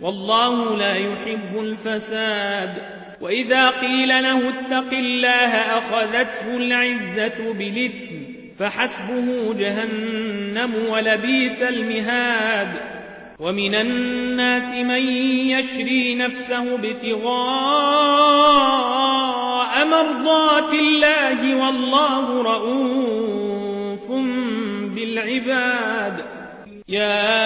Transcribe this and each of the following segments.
والله لا يحب الفساد. وإذا قيل له اتق الله أخذته العزة بالإثم فحسبه جهنم ولبيس المهاد. ومن الناس من يشري نفسه ابتغاء مرضات الله والله رؤوف بالعباد. يا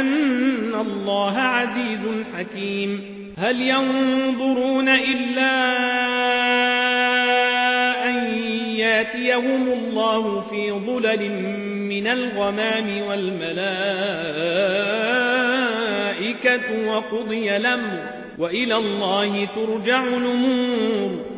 أن الله عزيز حكيم. هل ينظرون إلا أن ياتيهم الله في ظلل من الغمام والملائكة وقضي الأمر وإلى الله ترجع الأمور.